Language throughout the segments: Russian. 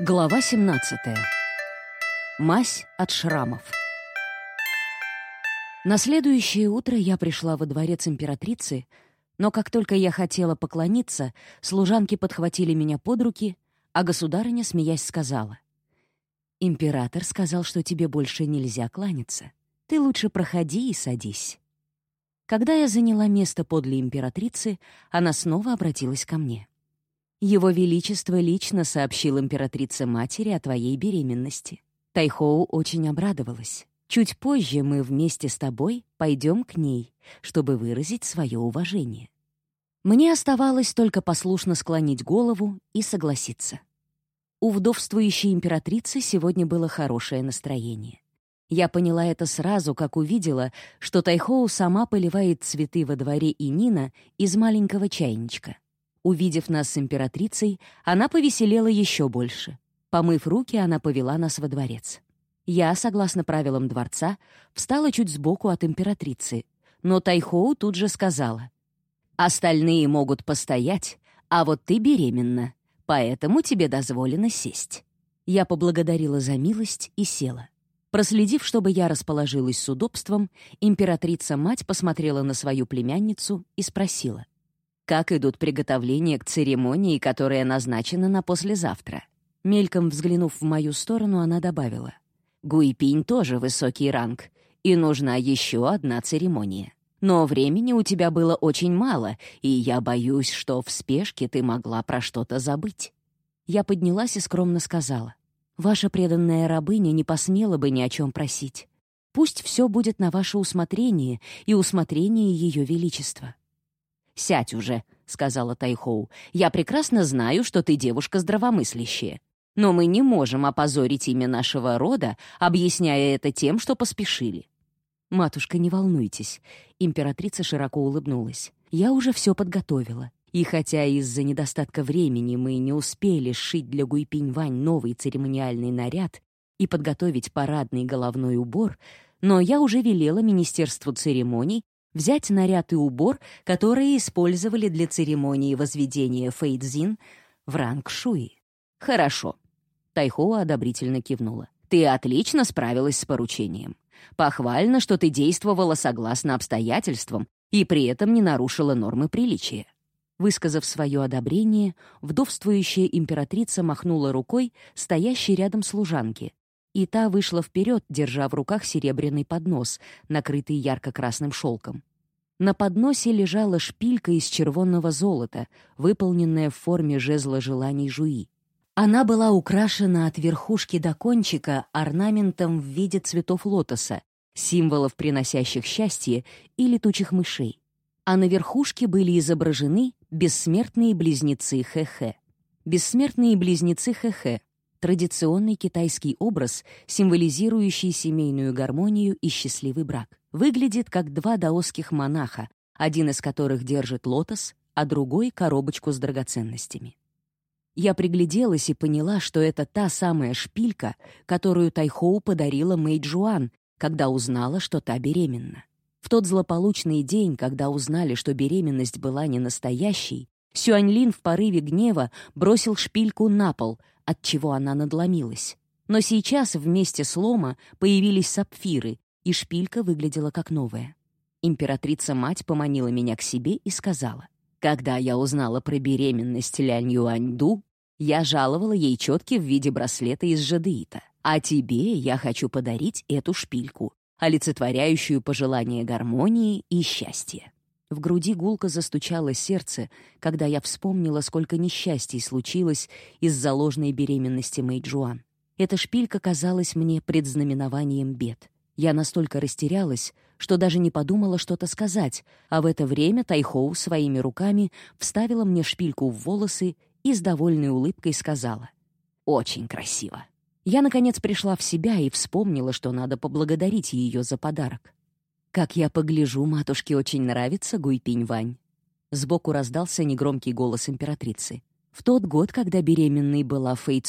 Глава 17. Мазь от шрамов. На следующее утро я пришла во дворец императрицы, но как только я хотела поклониться, служанки подхватили меня под руки, а государыня, смеясь, сказала, «Император сказал, что тебе больше нельзя кланяться. Ты лучше проходи и садись». Когда я заняла место подле императрицы, она снова обратилась ко мне. Его Величество лично сообщил императрице-матери о твоей беременности. Тайхоу очень обрадовалась. Чуть позже мы вместе с тобой пойдем к ней, чтобы выразить свое уважение. Мне оставалось только послушно склонить голову и согласиться. У вдовствующей императрицы сегодня было хорошее настроение. Я поняла это сразу, как увидела, что Тайхоу сама поливает цветы во дворе и Нина из маленького чайничка. Увидев нас с императрицей, она повеселела еще больше. Помыв руки, она повела нас во дворец. Я, согласно правилам дворца, встала чуть сбоку от императрицы, но Тайхоу тут же сказала, «Остальные могут постоять, а вот ты беременна, поэтому тебе дозволено сесть». Я поблагодарила за милость и села. Проследив, чтобы я расположилась с удобством, императрица-мать посмотрела на свою племянницу и спросила — как идут приготовления к церемонии, которая назначена на послезавтра. Мельком взглянув в мою сторону, она добавила. «Гуйпинь тоже высокий ранг, и нужна еще одна церемония. Но времени у тебя было очень мало, и я боюсь, что в спешке ты могла про что-то забыть». Я поднялась и скромно сказала. «Ваша преданная рабыня не посмела бы ни о чем просить. Пусть все будет на ваше усмотрение и усмотрение Ее Величества. «Сядь уже», — сказала Тайхоу. «Я прекрасно знаю, что ты девушка здравомыслящая. Но мы не можем опозорить имя нашего рода, объясняя это тем, что поспешили». «Матушка, не волнуйтесь», — императрица широко улыбнулась. «Я уже все подготовила. И хотя из-за недостатка времени мы не успели сшить для Гуйпинь-Вань новый церемониальный наряд и подготовить парадный головной убор, но я уже велела Министерству церемоний взять наряд и убор, которые использовали для церемонии возведения Фейдзин в ранг Шуи. «Хорошо», — Тайхоа одобрительно кивнула. «Ты отлично справилась с поручением. Похвально, что ты действовала согласно обстоятельствам и при этом не нарушила нормы приличия». Высказав свое одобрение, вдовствующая императрица махнула рукой стоящей рядом служанке, и та вышла вперед, держа в руках серебряный поднос, накрытый ярко-красным шелком. На подносе лежала шпилька из червонного золота, выполненная в форме жезла желаний жуи. Она была украшена от верхушки до кончика орнаментом в виде цветов лотоса, символов, приносящих счастье, и летучих мышей. А на верхушке были изображены бессмертные близнецы Хэ-Хэ. Бессмертные близнецы Хэ-Хэ — традиционный китайский образ, символизирующий семейную гармонию и счастливый брак выглядит как два даосских монаха, один из которых держит лотос, а другой — коробочку с драгоценностями. Я пригляделась и поняла, что это та самая шпилька, которую Тайхоу подарила Мэй Джуан, когда узнала, что та беременна. В тот злополучный день, когда узнали, что беременность была не настоящей, Сюаньлин в порыве гнева бросил шпильку на пол, от чего она надломилась. Но сейчас вместе с лома появились сапфиры, и шпилька выглядела как новая. Императрица-мать поманила меня к себе и сказала, «Когда я узнала про беременность Лянь Юаньду, я жаловала ей четки в виде браслета из жадеита. А тебе я хочу подарить эту шпильку, олицетворяющую пожелание гармонии и счастья». В груди гулко застучало сердце, когда я вспомнила, сколько несчастий случилось из-за ложной беременности Мэйджуан. Эта шпилька казалась мне предзнаменованием бед. Я настолько растерялась, что даже не подумала что-то сказать, а в это время Тайхоу своими руками вставила мне шпильку в волосы и с довольной улыбкой сказала «Очень красиво». Я, наконец, пришла в себя и вспомнила, что надо поблагодарить ее за подарок. «Как я погляжу, матушке очень нравится Гуйпинь-Вань». Сбоку раздался негромкий голос императрицы. В тот год, когда беременной была Фэй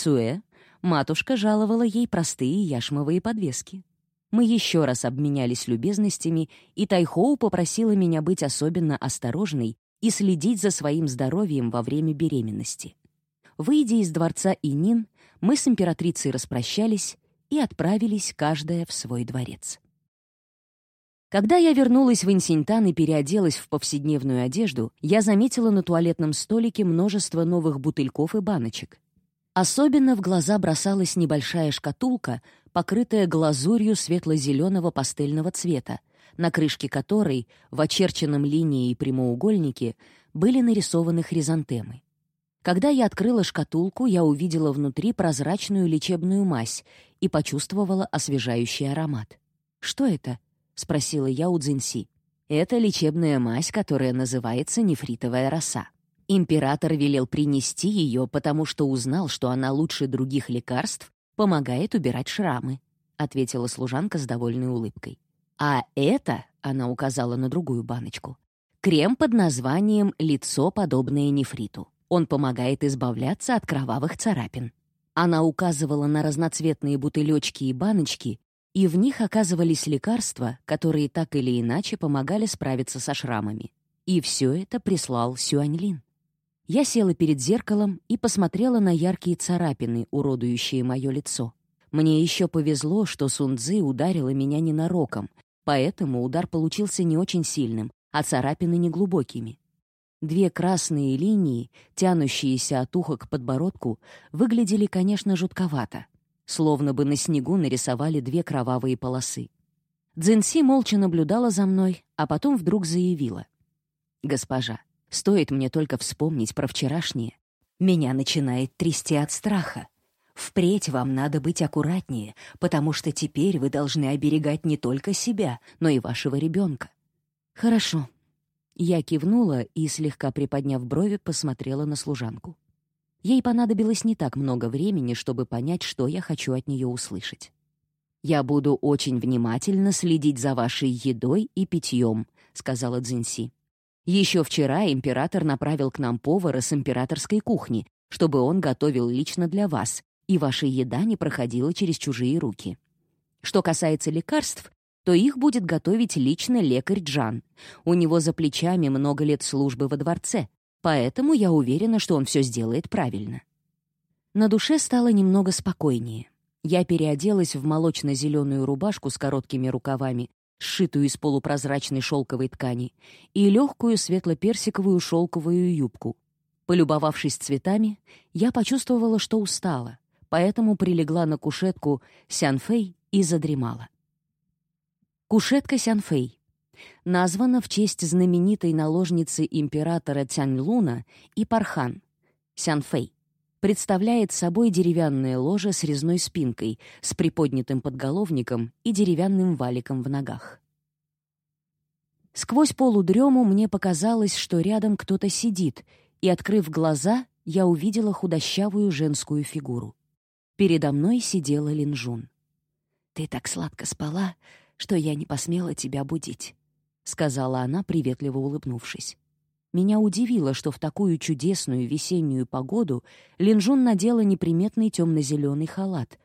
матушка жаловала ей простые яшмовые подвески. Мы еще раз обменялись любезностями, и Тайхоу попросила меня быть особенно осторожной и следить за своим здоровьем во время беременности. Выйдя из дворца Инин, мы с императрицей распрощались и отправились каждая в свой дворец. Когда я вернулась в Инсиньтан и переоделась в повседневную одежду, я заметила на туалетном столике множество новых бутыльков и баночек. Особенно в глаза бросалась небольшая шкатулка, покрытая глазурью светло-зеленого пастельного цвета, на крышке которой, в очерченном линии и прямоугольнике, были нарисованы хризантемы. Когда я открыла шкатулку, я увидела внутри прозрачную лечебную мазь и почувствовала освежающий аромат. «Что это?» — спросила я у Цзиньси. «Это лечебная мазь, которая называется нефритовая роса. Император велел принести ее, потому что узнал, что она лучше других лекарств помогает убирать шрамы», — ответила служанка с довольной улыбкой. «А это», — она указала на другую баночку, — «крем под названием «Лицо, подобное нефриту». Он помогает избавляться от кровавых царапин. Она указывала на разноцветные бутылечки и баночки, и в них оказывались лекарства, которые так или иначе помогали справиться со шрамами. И все это прислал Сюаньлин. Я села перед зеркалом и посмотрела на яркие царапины, уродующие мое лицо. Мне еще повезло, что Сунцзы ударила меня ненароком, поэтому удар получился не очень сильным, а царапины неглубокими. Две красные линии, тянущиеся от уха к подбородку, выглядели, конечно, жутковато, словно бы на снегу нарисовали две кровавые полосы. Дзинси молча наблюдала за мной, а потом вдруг заявила. «Госпожа, стоит мне только вспомнить про вчерашнее. Меня начинает трясти от страха. Впредь вам надо быть аккуратнее, потому что теперь вы должны оберегать не только себя, но и вашего ребенка. «Хорошо», я кивнула и, слегка приподняв брови, посмотрела на служанку. Ей понадобилось не так много времени, чтобы понять, что я хочу от нее услышать. «Я буду очень внимательно следить за вашей едой и питьем», — сказала Цзиньси. «Еще вчера император направил к нам повара с императорской кухни, чтобы он готовил лично для вас, и ваша еда не проходила через чужие руки. Что касается лекарств, то их будет готовить лично лекарь Джан. У него за плечами много лет службы во дворце, поэтому я уверена, что он все сделает правильно. На душе стало немного спокойнее. Я переоделась в молочно-зеленую рубашку с короткими рукавами, сшитую из полупрозрачной шелковой ткани, и легкую светло-персиковую шелковую юбку. Полюбовавшись цветами, я почувствовала, что устала, поэтому прилегла на кушетку Сянфэй и задремала. Кушетка Сянфэй. Названа в честь знаменитой наложницы императора Цяньлуна и Пархан. Сянфэй. Представляет собой деревянное ложе с резной спинкой, с приподнятым подголовником и деревянным валиком в ногах. Сквозь полудрему мне показалось, что рядом кто-то сидит, и, открыв глаза, я увидела худощавую женскую фигуру. Передо мной сидела Линжун. «Ты так сладко спала, что я не посмела тебя будить», — сказала она, приветливо улыбнувшись. Меня удивило, что в такую чудесную весеннюю погоду Линжун надела неприметный темно-зеленый халат.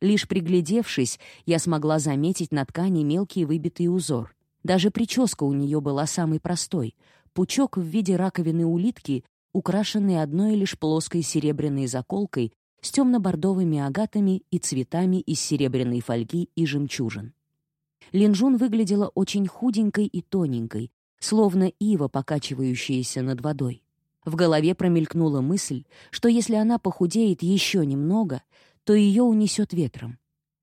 Лишь приглядевшись, я смогла заметить на ткани мелкий выбитый узор. Даже прическа у нее была самой простой — пучок в виде раковины улитки, украшенный одной лишь плоской серебряной заколкой с темно-бордовыми агатами и цветами из серебряной фольги и жемчужин. Линжун выглядела очень худенькой и тоненькой, словно ива, покачивающаяся над водой. В голове промелькнула мысль, что если она похудеет еще немного, то ее унесет ветром.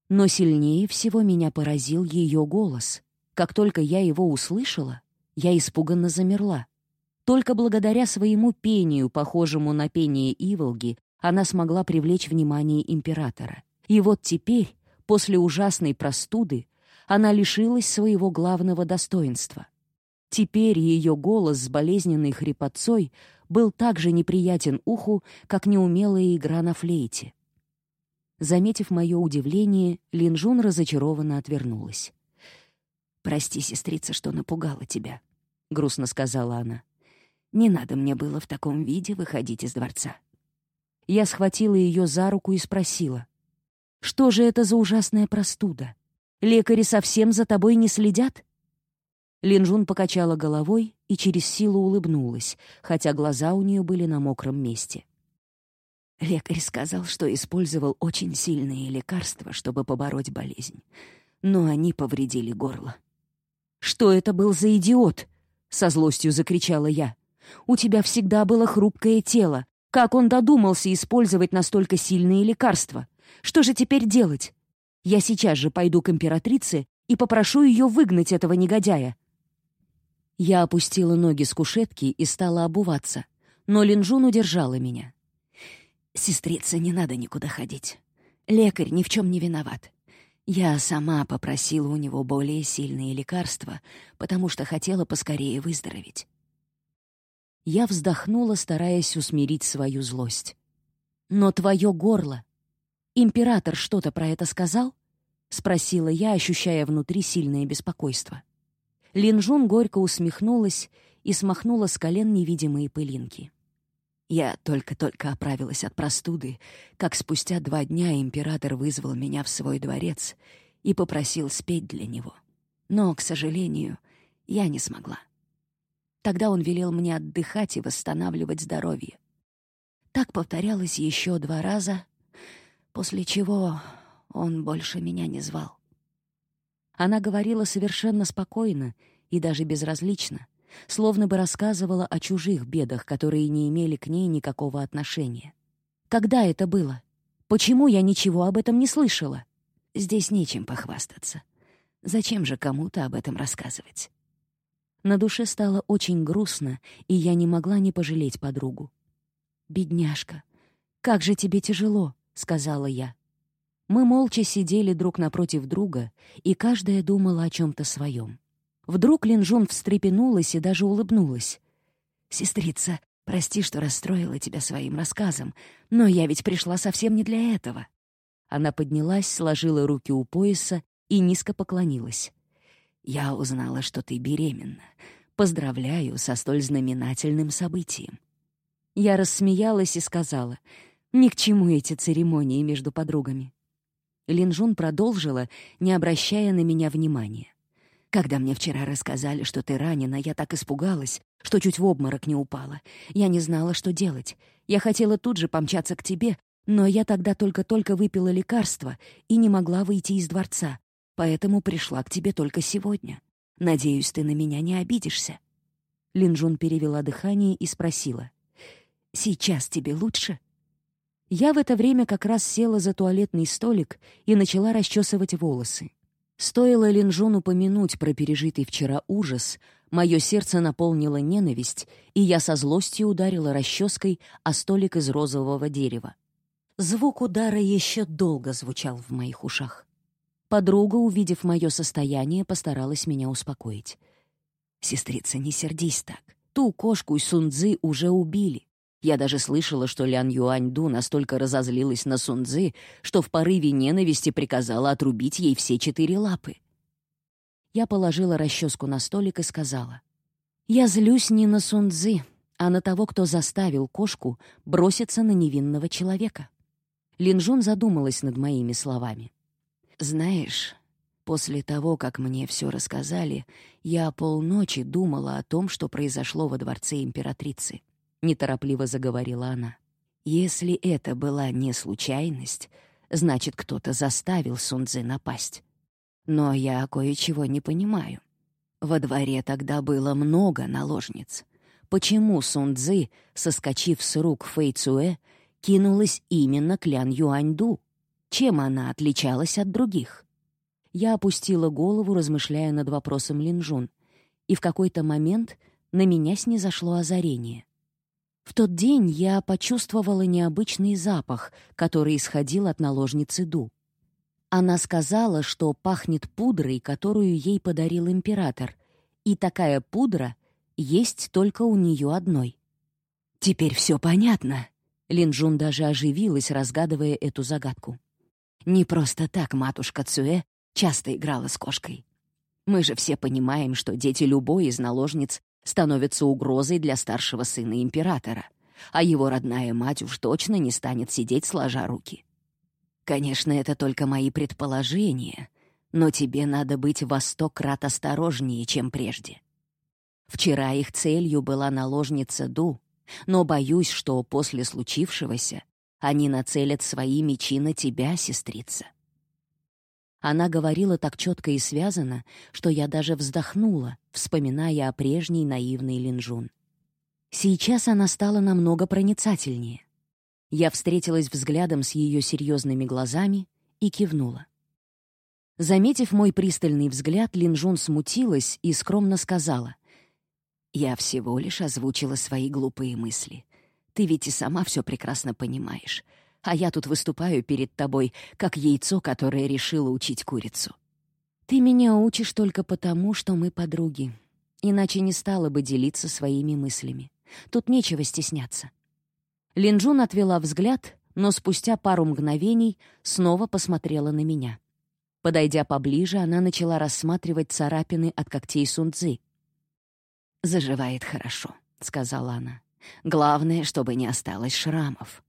Но сильнее всего меня поразил ее голос. Как только я его услышала, я испуганно замерла. Только благодаря своему пению, похожему на пение Иволги, она смогла привлечь внимание императора. И вот теперь, после ужасной простуды, она лишилась своего главного достоинства. Теперь ее голос с болезненной хрипотцой был так же неприятен уху, как неумелая игра на флейте. Заметив мое удивление, Линжун разочарованно отвернулась. «Прости, сестрица, что напугала тебя», — грустно сказала она. «Не надо мне было в таком виде выходить из дворца». Я схватила ее за руку и спросила, «Что же это за ужасная простуда? Лекари совсем за тобой не следят?» Линжун покачала головой и через силу улыбнулась, хотя глаза у нее были на мокром месте. Лекарь сказал, что использовал очень сильные лекарства, чтобы побороть болезнь. Но они повредили горло. «Что это был за идиот?» — со злостью закричала я. «У тебя всегда было хрупкое тело. Как он додумался использовать настолько сильные лекарства? Что же теперь делать? Я сейчас же пойду к императрице и попрошу ее выгнать этого негодяя». Я опустила ноги с кушетки и стала обуваться, но Линжун удержала меня. «Сестрица, не надо никуда ходить. Лекарь ни в чем не виноват. Я сама попросила у него более сильные лекарства, потому что хотела поскорее выздороветь. Я вздохнула, стараясь усмирить свою злость. «Но твое горло... Император что-то про это сказал?» — спросила я, ощущая внутри сильное беспокойство. Линжун горько усмехнулась и смахнула с колен невидимые пылинки. Я только-только оправилась от простуды, как спустя два дня император вызвал меня в свой дворец и попросил спеть для него. Но, к сожалению, я не смогла. Тогда он велел мне отдыхать и восстанавливать здоровье. Так повторялось еще два раза, после чего он больше меня не звал. Она говорила совершенно спокойно и даже безразлично, словно бы рассказывала о чужих бедах, которые не имели к ней никакого отношения. Когда это было? Почему я ничего об этом не слышала? Здесь нечем похвастаться. Зачем же кому-то об этом рассказывать? На душе стало очень грустно, и я не могла не пожалеть подругу. «Бедняжка, как же тебе тяжело», — сказала я. Мы молча сидели друг напротив друга, и каждая думала о чем-то своем. Вдруг Линжун встрепенулась и даже улыбнулась. «Сестрица, прости, что расстроила тебя своим рассказом, но я ведь пришла совсем не для этого». Она поднялась, сложила руки у пояса и низко поклонилась. Я узнала, что ты беременна. Поздравляю со столь знаменательным событием». Я рассмеялась и сказала, «Ни к чему эти церемонии между подругами». Линжун продолжила, не обращая на меня внимания. «Когда мне вчера рассказали, что ты ранена, я так испугалась, что чуть в обморок не упала. Я не знала, что делать. Я хотела тут же помчаться к тебе, но я тогда только-только выпила лекарство и не могла выйти из дворца поэтому пришла к тебе только сегодня. Надеюсь, ты на меня не обидишься». Линжун перевела дыхание и спросила. «Сейчас тебе лучше?» Я в это время как раз села за туалетный столик и начала расчесывать волосы. Стоило Линжун упомянуть про пережитый вчера ужас, мое сердце наполнило ненависть, и я со злостью ударила расческой о столик из розового дерева. Звук удара еще долго звучал в моих ушах. Подруга, увидев мое состояние, постаралась меня успокоить. «Сестрица, не сердись так. Ту кошку из Сунцзы уже убили. Я даже слышала, что Лян Юаньду настолько разозлилась на Сунцзы, что в порыве ненависти приказала отрубить ей все четыре лапы. Я положила расческу на столик и сказала. «Я злюсь не на Сунцзы, а на того, кто заставил кошку броситься на невинного человека». Линжун задумалась над моими словами. «Знаешь, после того, как мне все рассказали, я полночи думала о том, что произошло во дворце императрицы», — неторопливо заговорила она. «Если это была не случайность, значит, кто-то заставил Сунцзы напасть. Но я кое-чего не понимаю. Во дворе тогда было много наложниц. Почему Сунцзы, соскочив с рук Фэй Цуэ, кинулась именно к Лян Юаньду?» Чем она отличалась от других? Я опустила голову, размышляя над вопросом Линжун, и в какой-то момент на меня снизошло озарение. В тот день я почувствовала необычный запах, который исходил от наложницы Ду. Она сказала, что пахнет пудрой, которую ей подарил император, и такая пудра есть только у нее одной. «Теперь все понятно», — Линжун даже оживилась, разгадывая эту загадку. Не просто так матушка Цуэ часто играла с кошкой. Мы же все понимаем, что дети любой из наложниц становятся угрозой для старшего сына императора, а его родная мать уж точно не станет сидеть сложа руки. Конечно, это только мои предположения, но тебе надо быть во сто крат осторожнее, чем прежде. Вчера их целью была наложница Ду, но боюсь, что после случившегося Они нацелят свои мечи на тебя, сестрица. Она говорила так четко и связано, что я даже вздохнула, вспоминая о прежней наивной Линжун. Сейчас она стала намного проницательнее. Я встретилась взглядом с ее серьезными глазами и кивнула. Заметив мой пристальный взгляд, Линжун смутилась и скромно сказала. «Я всего лишь озвучила свои глупые мысли. Ты ведь и сама все прекрасно понимаешь. А я тут выступаю перед тобой, как яйцо, которое решило учить курицу. Ты меня учишь только потому, что мы подруги. Иначе не стала бы делиться своими мыслями. Тут нечего стесняться». Линжун отвела взгляд, но спустя пару мгновений снова посмотрела на меня. Подойдя поближе, она начала рассматривать царапины от когтей Сунцзы. «Заживает хорошо», — сказала она. Главное, чтобы не осталось шрамов.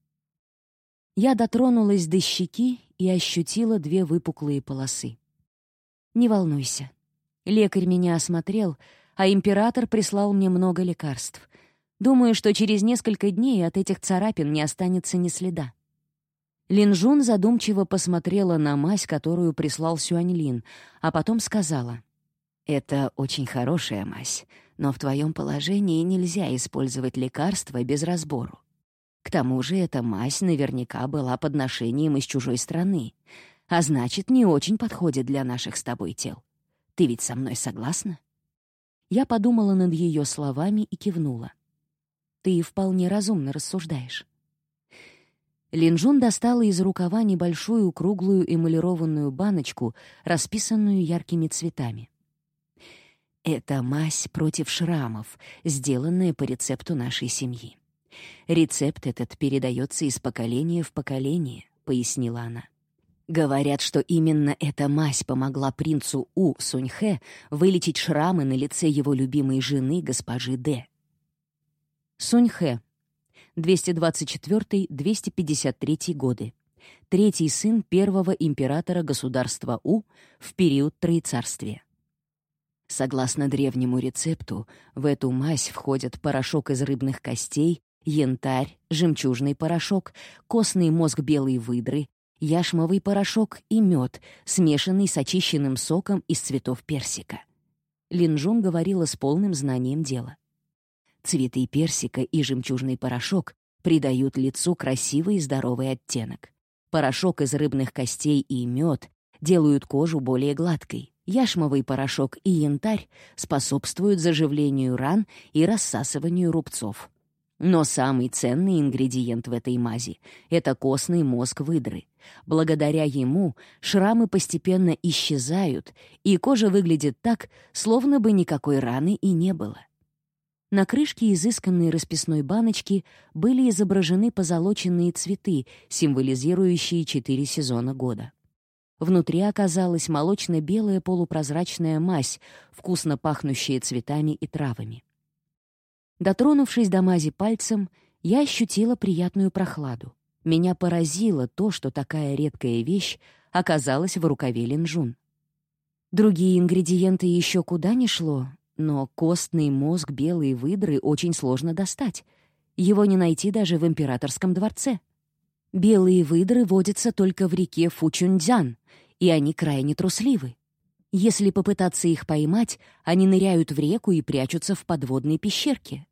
Я дотронулась до щеки и ощутила две выпуклые полосы. «Не волнуйся. Лекарь меня осмотрел, а император прислал мне много лекарств. Думаю, что через несколько дней от этих царапин не останется ни следа». Линжун задумчиво посмотрела на мазь, которую прислал Сюаньлин, а потом сказала, «Это очень хорошая мазь, но в твоем положении нельзя использовать лекарства без разбору. К тому же эта мазь наверняка была подношением из чужой страны, а значит, не очень подходит для наших с тобой тел. Ты ведь со мной согласна?» Я подумала над ее словами и кивнула. «Ты вполне разумно рассуждаешь». Линжун достала из рукава небольшую круглую эмалированную баночку, расписанную яркими цветами. Это мазь против шрамов, сделанная по рецепту нашей семьи. Рецепт этот передается из поколения в поколение, пояснила она. Говорят, что именно эта мазь помогла принцу У Суньхэ вылечить шрамы на лице его любимой жены, госпожи Д. Суньхэ. 224-253 годы. Третий сын первого императора государства У в период Троецарствия. Согласно древнему рецепту, в эту мазь входят порошок из рыбных костей, янтарь, жемчужный порошок, костный мозг белой выдры, яшмовый порошок и мед, смешанный с очищенным соком из цветов персика. Линжун говорила с полным знанием дела. Цветы персика и жемчужный порошок придают лицу красивый и здоровый оттенок. Порошок из рыбных костей и мед делают кожу более гладкой. Яшмовый порошок и янтарь способствуют заживлению ран и рассасыванию рубцов. Но самый ценный ингредиент в этой мази — это костный мозг выдры. Благодаря ему шрамы постепенно исчезают, и кожа выглядит так, словно бы никакой раны и не было. На крышке изысканной расписной баночки были изображены позолоченные цветы, символизирующие четыре сезона года. Внутри оказалась молочно-белая полупрозрачная мазь, вкусно пахнущая цветами и травами. Дотронувшись до мази пальцем, я ощутила приятную прохладу. Меня поразило то, что такая редкая вещь оказалась в рукаве линжун. Другие ингредиенты еще куда ни шло, но костный мозг белой выдры очень сложно достать. Его не найти даже в императорском дворце. Белые выдры водятся только в реке Фучунцзян, и они крайне трусливы. Если попытаться их поймать, они ныряют в реку и прячутся в подводной пещерке.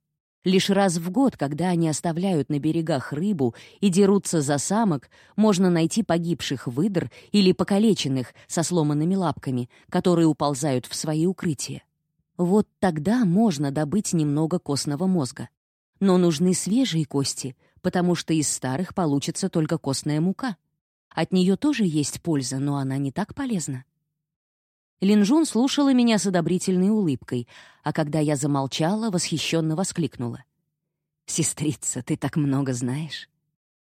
Лишь раз в год, когда они оставляют на берегах рыбу и дерутся за самок, можно найти погибших выдр или покалеченных со сломанными лапками, которые уползают в свои укрытия. Вот тогда можно добыть немного костного мозга. Но нужны свежие кости — потому что из старых получится только костная мука. От нее тоже есть польза, но она не так полезна. Линжун слушала меня с одобрительной улыбкой, а когда я замолчала, восхищенно воскликнула. «Сестрица, ты так много знаешь».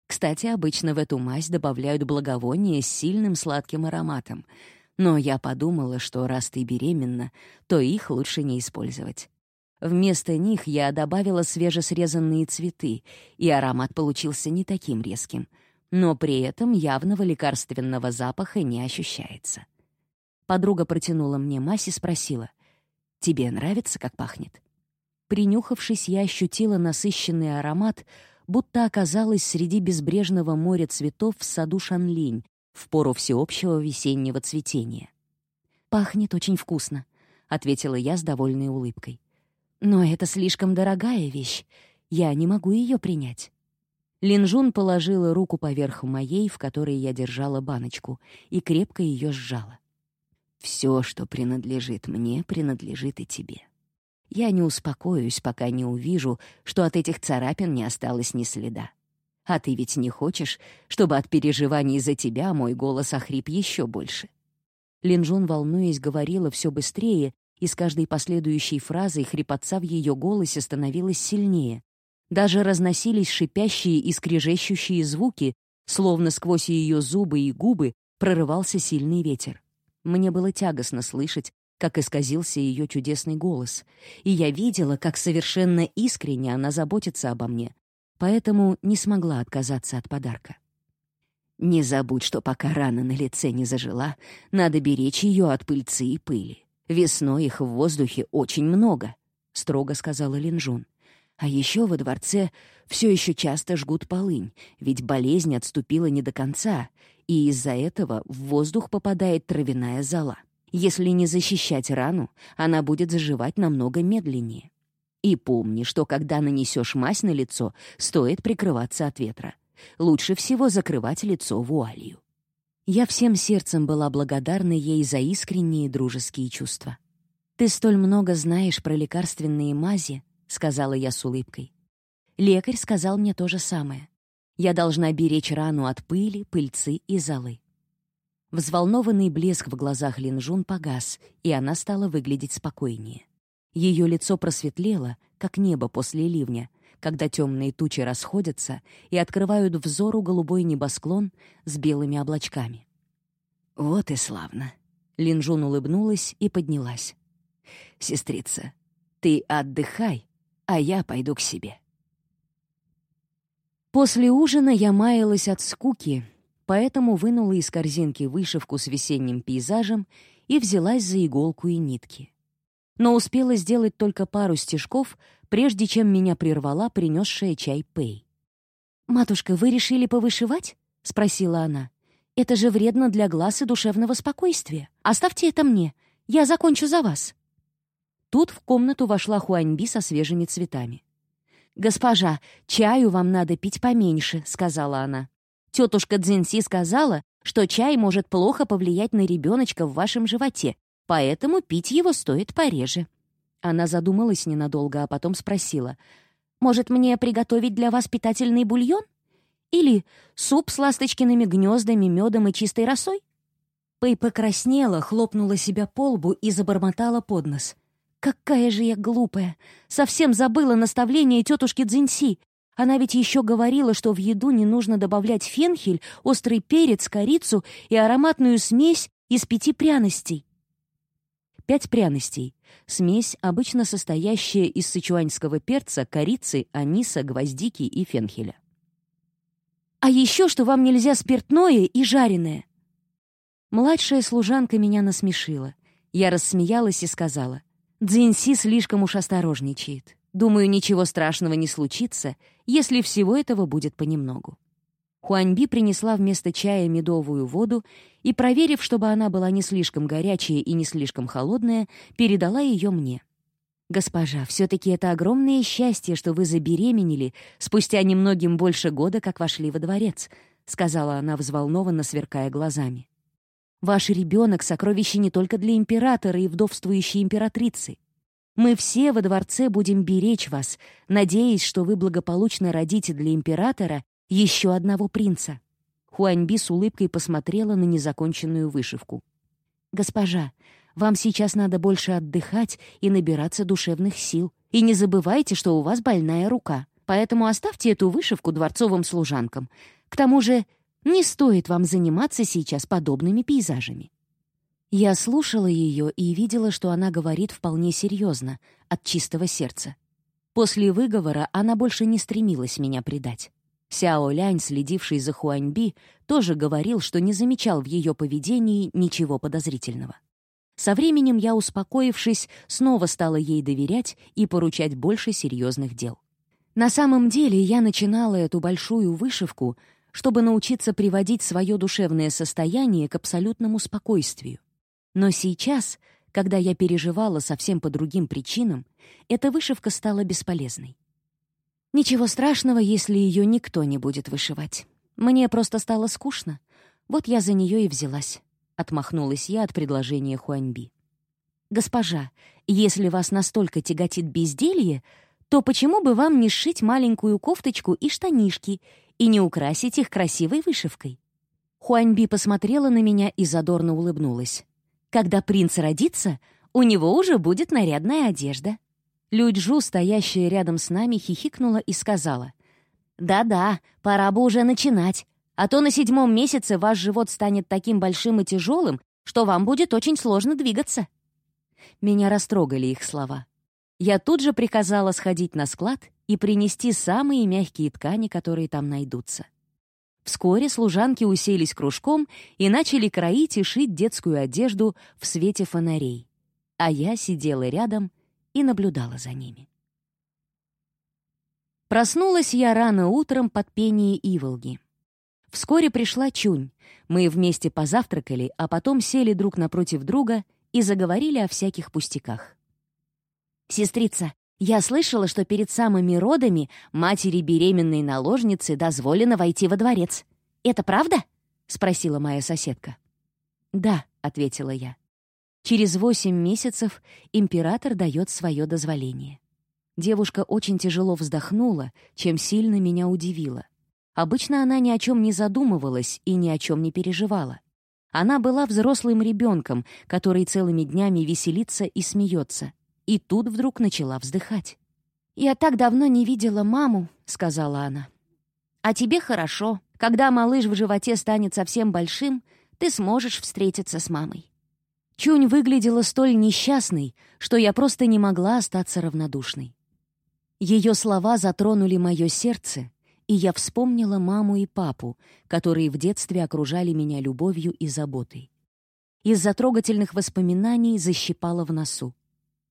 Кстати, обычно в эту мазь добавляют благовония с сильным сладким ароматом, но я подумала, что раз ты беременна, то их лучше не использовать. Вместо них я добавила свежесрезанные цветы, и аромат получился не таким резким, но при этом явного лекарственного запаха не ощущается. Подруга протянула мне мазь и спросила, «Тебе нравится, как пахнет?» Принюхавшись, я ощутила насыщенный аромат, будто оказалась среди безбрежного моря цветов в саду Шанлинь в пору всеобщего весеннего цветения. «Пахнет очень вкусно», — ответила я с довольной улыбкой. «Но это слишком дорогая вещь. Я не могу ее принять». Линжун положила руку поверх моей, в которой я держала баночку, и крепко ее сжала. «Все, что принадлежит мне, принадлежит и тебе. Я не успокоюсь, пока не увижу, что от этих царапин не осталось ни следа. А ты ведь не хочешь, чтобы от переживаний за тебя мой голос охрип еще больше?» Линжун, волнуясь, говорила все быстрее, и с каждой последующей фразой хрипотца в ее голосе становилась сильнее. Даже разносились шипящие и скрежещущие звуки, словно сквозь ее зубы и губы прорывался сильный ветер. Мне было тягостно слышать, как исказился ее чудесный голос, и я видела, как совершенно искренне она заботится обо мне, поэтому не смогла отказаться от подарка. «Не забудь, что пока рана на лице не зажила, надо беречь ее от пыльцы и пыли. Весной их в воздухе очень много», — строго сказала Линжун. «А еще во дворце все еще часто жгут полынь, ведь болезнь отступила не до конца, и из-за этого в воздух попадает травяная зола. Если не защищать рану, она будет заживать намного медленнее. И помни, что когда нанесешь мазь на лицо, стоит прикрываться от ветра. Лучше всего закрывать лицо вуалью. Я всем сердцем была благодарна ей за искренние дружеские чувства. «Ты столь много знаешь про лекарственные мази», — сказала я с улыбкой. Лекарь сказал мне то же самое. Я должна беречь рану от пыли, пыльцы и золы. Взволнованный блеск в глазах Линжун погас, и она стала выглядеть спокойнее. Ее лицо просветлело, как небо после ливня, когда темные тучи расходятся и открывают взору голубой небосклон с белыми облачками. «Вот и славно!» Линжун улыбнулась и поднялась. «Сестрица, ты отдыхай, а я пойду к себе». После ужина я маялась от скуки, поэтому вынула из корзинки вышивку с весенним пейзажем и взялась за иголку и нитки. Но успела сделать только пару стежков, прежде чем меня прервала принесшая чай Пэй. «Матушка, вы решили повышивать?» — спросила она. «Это же вредно для глаз и душевного спокойствия. Оставьте это мне. Я закончу за вас». Тут в комнату вошла Хуаньби со свежими цветами. «Госпожа, чаю вам надо пить поменьше», — сказала она. «Тетушка Дзинси сказала, что чай может плохо повлиять на ребеночка в вашем животе, поэтому пить его стоит пореже». Она задумалась ненадолго, а потом спросила, «Может, мне приготовить для вас питательный бульон? Или суп с ласточкиными гнездами, медом и чистой росой?» Пэй покраснела, хлопнула себя по лбу и забормотала под нос. «Какая же я глупая! Совсем забыла наставление тетушки Дзинси. Она ведь еще говорила, что в еду не нужно добавлять фенхель, острый перец, корицу и ароматную смесь из пяти пряностей. Пять пряностей. Смесь, обычно состоящая из сычуаньского перца, корицы, аниса, гвоздики и фенхеля. «А еще, что вам нельзя спиртное и жареное!» Младшая служанка меня насмешила. Я рассмеялась и сказала, «Дзинси слишком уж осторожничает. Думаю, ничего страшного не случится, если всего этого будет понемногу». Хуаньби принесла вместо чая медовую воду и, проверив, чтобы она была не слишком горячая и не слишком холодная, передала ее мне. «Госпожа, все-таки это огромное счастье, что вы забеременели спустя немногим больше года, как вошли во дворец», — сказала она, взволнованно сверкая глазами. «Ваш ребенок — сокровище не только для императора и вдовствующей императрицы. Мы все во дворце будем беречь вас, надеясь, что вы благополучно родите для императора еще одного принца. Хуаньби с улыбкой посмотрела на незаконченную вышивку. «Госпожа, вам сейчас надо больше отдыхать и набираться душевных сил. И не забывайте, что у вас больная рука. Поэтому оставьте эту вышивку дворцовым служанкам. К тому же не стоит вам заниматься сейчас подобными пейзажами». Я слушала ее и видела, что она говорит вполне серьезно, от чистого сердца. После выговора она больше не стремилась меня предать. Сяо Лянь, следивший за Хуаньби, тоже говорил, что не замечал в ее поведении ничего подозрительного. Со временем я, успокоившись, снова стала ей доверять и поручать больше серьезных дел. На самом деле я начинала эту большую вышивку, чтобы научиться приводить свое душевное состояние к абсолютному спокойствию. Но сейчас, когда я переживала совсем по другим причинам, эта вышивка стала бесполезной. Ничего страшного, если ее никто не будет вышивать. Мне просто стало скучно. Вот я за нее и взялась. Отмахнулась я от предложения Хуаньби. «Госпожа, если вас настолько тяготит безделье, то почему бы вам не сшить маленькую кофточку и штанишки и не украсить их красивой вышивкой?» Хуаньби посмотрела на меня и задорно улыбнулась. «Когда принц родится, у него уже будет нарядная одежда». Людьжу, стоящая рядом с нами, хихикнула и сказала. «Да-да, пора бы уже начинать, а то на седьмом месяце ваш живот станет таким большим и тяжелым, что вам будет очень сложно двигаться». Меня растрогали их слова. Я тут же приказала сходить на склад и принести самые мягкие ткани, которые там найдутся. Вскоре служанки уселись кружком и начали кроить и шить детскую одежду в свете фонарей. А я сидела рядом и наблюдала за ними. Проснулась я рано утром под пение Иволги. Вскоре пришла Чунь. Мы вместе позавтракали, а потом сели друг напротив друга и заговорили о всяких пустяках. «Сестрица, я слышала, что перед самыми родами матери беременной наложницы дозволено войти во дворец. Это правда?» — спросила моя соседка. «Да», — ответила я. «Через восемь месяцев император дает свое дозволение». Девушка очень тяжело вздохнула, чем сильно меня удивило. Обычно она ни о чем не задумывалась и ни о чем не переживала. Она была взрослым ребенком, который целыми днями веселится и смеется — и тут вдруг начала вздыхать. «Я так давно не видела маму», — сказала она. «А тебе хорошо. Когда малыш в животе станет совсем большим, ты сможешь встретиться с мамой». Чунь выглядела столь несчастной, что я просто не могла остаться равнодушной. Ее слова затронули мое сердце, и я вспомнила маму и папу, которые в детстве окружали меня любовью и заботой. Из-за трогательных воспоминаний защипала в носу.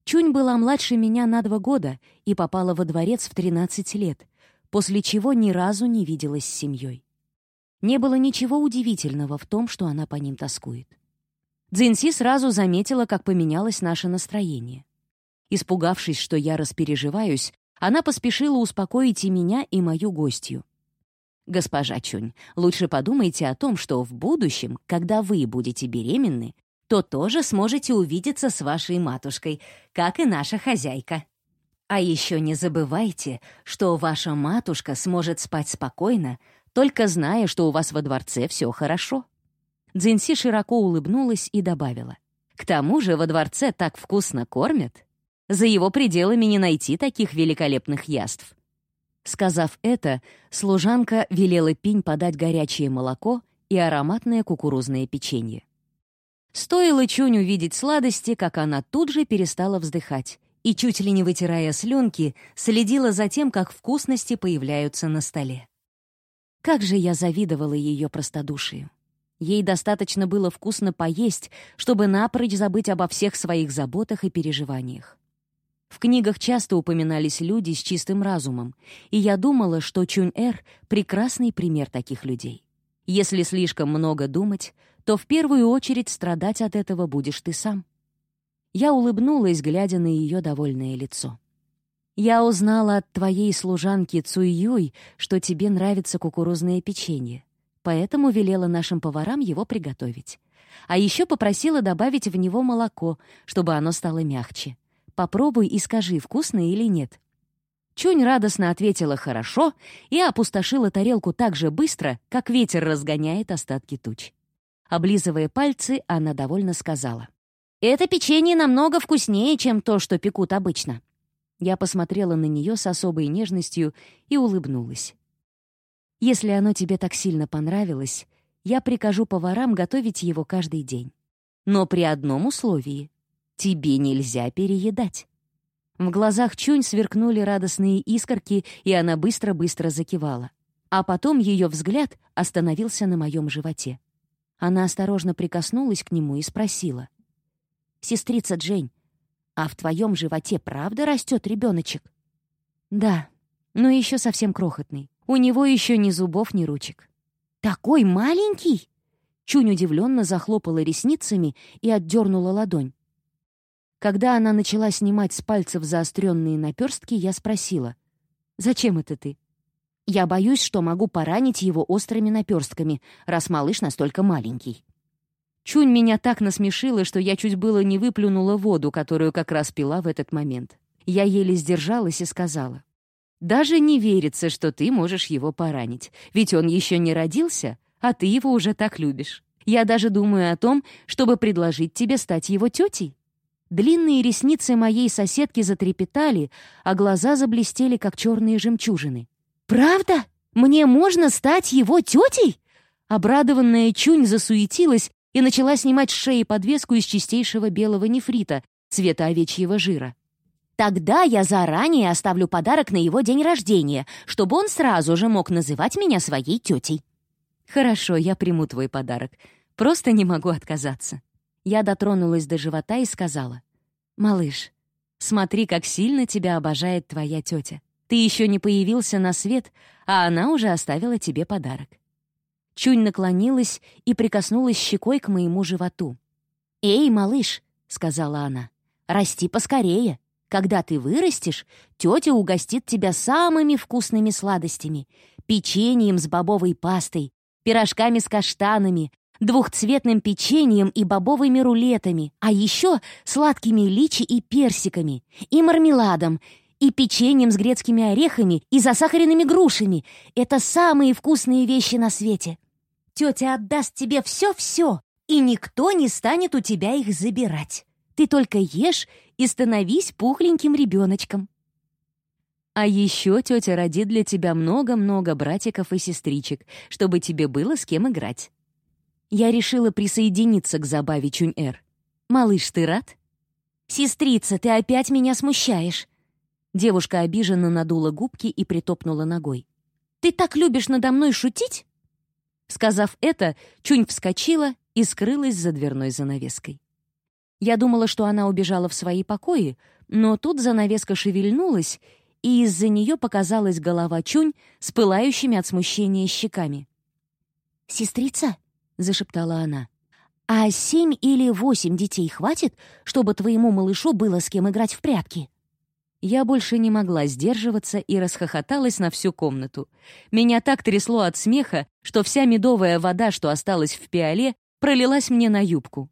Чунь была младше меня на два года и попала во дворец в 13 лет, после чего ни разу не виделась с семьей. Не было ничего удивительного в том, что она по ним тоскует. Цзиньси сразу заметила, как поменялось наше настроение. Испугавшись, что я распереживаюсь, она поспешила успокоить и меня, и мою гостью. «Госпожа Чунь, лучше подумайте о том, что в будущем, когда вы будете беременны, то тоже сможете увидеться с вашей матушкой, как и наша хозяйка. А еще не забывайте, что ваша матушка сможет спать спокойно, только зная, что у вас во дворце все хорошо». Дзинси широко улыбнулась и добавила. «К тому же во дворце так вкусно кормят. За его пределами не найти таких великолепных яств». Сказав это, служанка велела Пинь подать горячее молоко и ароматное кукурузное печенье. Стоило Чунь увидеть сладости, как она тут же перестала вздыхать и, чуть ли не вытирая слюнки, следила за тем, как вкусности появляются на столе. Как же я завидовала ее простодушию. Ей достаточно было вкусно поесть, чтобы напрочь забыть обо всех своих заботах и переживаниях. В книгах часто упоминались люди с чистым разумом, и я думала, что Чунь-Эр — прекрасный пример таких людей. Если слишком много думать, то в первую очередь страдать от этого будешь ты сам. Я улыбнулась, глядя на ее довольное лицо. «Я узнала от твоей служанки Цуюй, что тебе нравится кукурузное печенье, поэтому велела нашим поварам его приготовить. А еще попросила добавить в него молоко, чтобы оно стало мягче. Попробуй и скажи, вкусно или нет». Чунь радостно ответила «хорошо» и опустошила тарелку так же быстро, как ветер разгоняет остатки туч. Облизывая пальцы, она довольно сказала. «Это печенье намного вкуснее, чем то, что пекут обычно». Я посмотрела на нее с особой нежностью и улыбнулась. «Если оно тебе так сильно понравилось, я прикажу поварам готовить его каждый день. Но при одном условии — тебе нельзя переедать». В глазах Чунь сверкнули радостные искорки, и она быстро-быстро закивала. А потом ее взгляд остановился на моем животе. Она осторожно прикоснулась к нему и спросила. «Сестрица Джейн, а в твоем животе правда растет ребеночек?» «Да», но еще совсем крохотный. У него еще ни зубов, ни ручек. «Такой маленький?» Чунь удивленно захлопала ресницами и отдернула ладонь. Когда она начала снимать с пальцев заостренные наперстки, я спросила, «Зачем это ты?» «Я боюсь, что могу поранить его острыми наперстками, раз малыш настолько маленький». Чунь меня так насмешила, что я чуть было не выплюнула воду, которую как раз пила в этот момент. Я еле сдержалась и сказала, «Даже не верится, что ты можешь его поранить, ведь он еще не родился, а ты его уже так любишь. Я даже думаю о том, чтобы предложить тебе стать его тетей». Длинные ресницы моей соседки затрепетали, а глаза заблестели, как черные жемчужины. «Правда? Мне можно стать его тетей?» Обрадованная Чунь засуетилась и начала снимать с шеи подвеску из чистейшего белого нефрита, цвета овечьего жира. «Тогда я заранее оставлю подарок на его день рождения, чтобы он сразу же мог называть меня своей тетей». «Хорошо, я приму твой подарок. Просто не могу отказаться». Я дотронулась до живота и сказала, «Малыш, смотри, как сильно тебя обожает твоя тетя. Ты еще не появился на свет, а она уже оставила тебе подарок». Чунь наклонилась и прикоснулась щекой к моему животу. «Эй, малыш», — сказала она, — «расти поскорее. Когда ты вырастешь, тетя угостит тебя самыми вкусными сладостями, печеньем с бобовой пастой, пирожками с каштанами, двухцветным печеньем и бобовыми рулетами, а еще сладкими личи и персиками, и мармеладом, и печеньем с грецкими орехами и засахаренными грушами. Это самые вкусные вещи на свете. Тетя отдаст тебе все-все, и никто не станет у тебя их забирать. Ты только ешь и становись пухленьким ребеночком. А еще тетя родит для тебя много-много братиков и сестричек, чтобы тебе было с кем играть. Я решила присоединиться к забаве Чунь-Эр. «Малыш, ты рад?» «Сестрица, ты опять меня смущаешь!» Девушка обиженно надула губки и притопнула ногой. «Ты так любишь надо мной шутить?» Сказав это, Чунь вскочила и скрылась за дверной занавеской. Я думала, что она убежала в свои покои, но тут занавеска шевельнулась, и из-за нее показалась голова Чунь с пылающими от смущения щеками. «Сестрица?» — зашептала она. «А семь или восемь детей хватит, чтобы твоему малышу было с кем играть в прятки?» Я больше не могла сдерживаться и расхохоталась на всю комнату. Меня так трясло от смеха, что вся медовая вода, что осталась в пиале, пролилась мне на юбку.